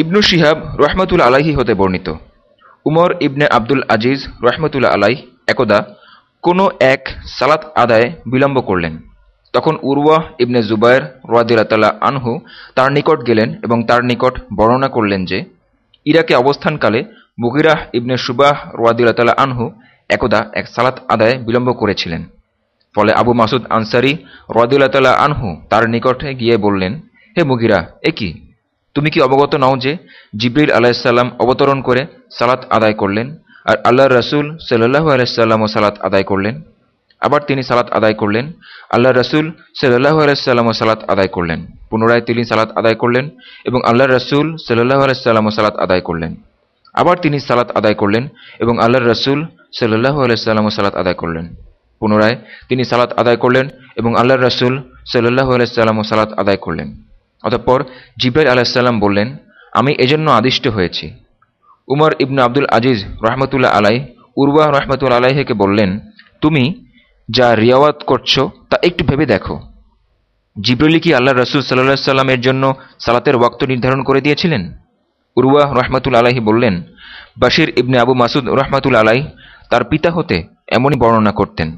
ইবনু শিহাব রহমতুল আলাহি হতে বর্ণিত। উমর ইবনে আব্দুল আজিজ রহমতুল্লা আলাই একদা কোনো এক সালাত আদায় বিলম্ব করলেন। তখন উরওয়াহ ইবনে জুবায়ের রাদিরাতাল্লাহ আনহু তার নিকট গেলেন এবং তার নিকট বর্ণনা করলেন যে, ইরাকে অবস্থানকালে মুগিরাহ ইবনে সুবাহ রাদিরাতাল্লাহ আনহু একদা এক সালাত আদায় বিলম্ব করেছিলেন। ফলে আবু মাসুদ আনসারি রাদিউল্লাহ আনহু তার নিকটে গিয়ে বললেন, হে মুগিরা এ তুমি কি অবগত নও যে জিবরিল আলাহিসাল্লাম অবতরণ করে সালাত আদায় করলেন আর আল্লাহ রসুল সাল্লাহ আলাইসাল্লামও সালাত আদায় করলেন আবার তিনি সালাত আদায় করলেন আল্লাহ রসুল সাল্লাহ আলাইসাল্লামও সালাত আদায় করলেন পুনরায় তিনি সালাত আদায় করলেন এবং আল্লাহ রসুল সাল্লাহ আলাইসাল্লামও সালাত আদায় করলেন আবার তিনি সালাত আদায় করলেন এবং আল্লাহ রসুল সাল্লাহ আলাইসাল্লামও সালাত আদায় করলেন পুনরায় তিনি সালাত আদায় করলেন এবং আল্লাহ রসুল সাল্লাহ আলাইসাল্লামও সালাত আদায় করলেন অতঃপর জিব্রাইল আলাহিসাল্লাম বললেন, আমি এজন্য আদিষ্ট হয়েছি। উমর ইবনু আব্দুল আজিজ রহমতুল্লাহ আলাই উরওয়া রহমতুল্লা আলাইকে বললেন, তুমি যা রিয়াওয়াত করছ তা একটু ভেবে দেখো। জিব্রলি কি আল্লাহ রসুল সাল্লাহ সাল্লামের জন্য সালাতের ওয়াক্ত নির্ধারণ করে দিয়েছিলেন? উরুয়া রহমাতুল আলাহি বললেন, বাশির ইবনে আবু মাসুদ রহমাতুল আলাই তার পিতা হতে এমনই বর্ণনা করতেন।